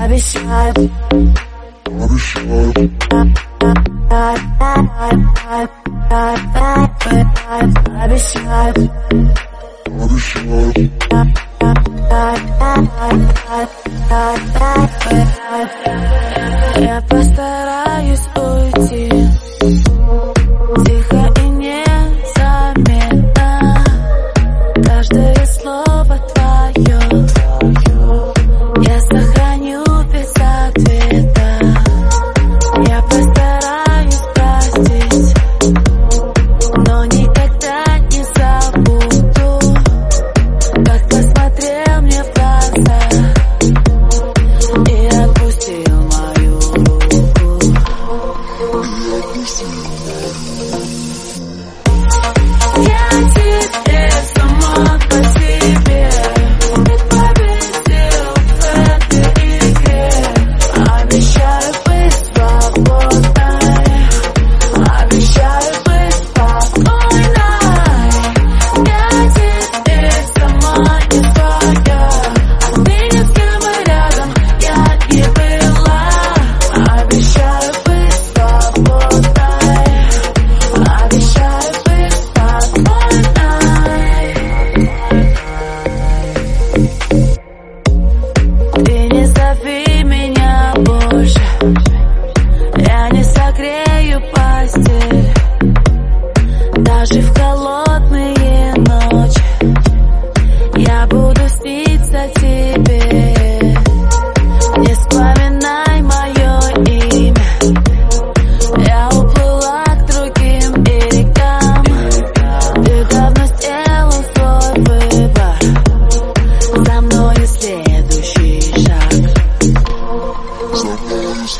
I be sharp. I be sharp. I be sharp. I be sharp. Yeah, Peace.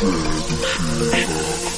said that she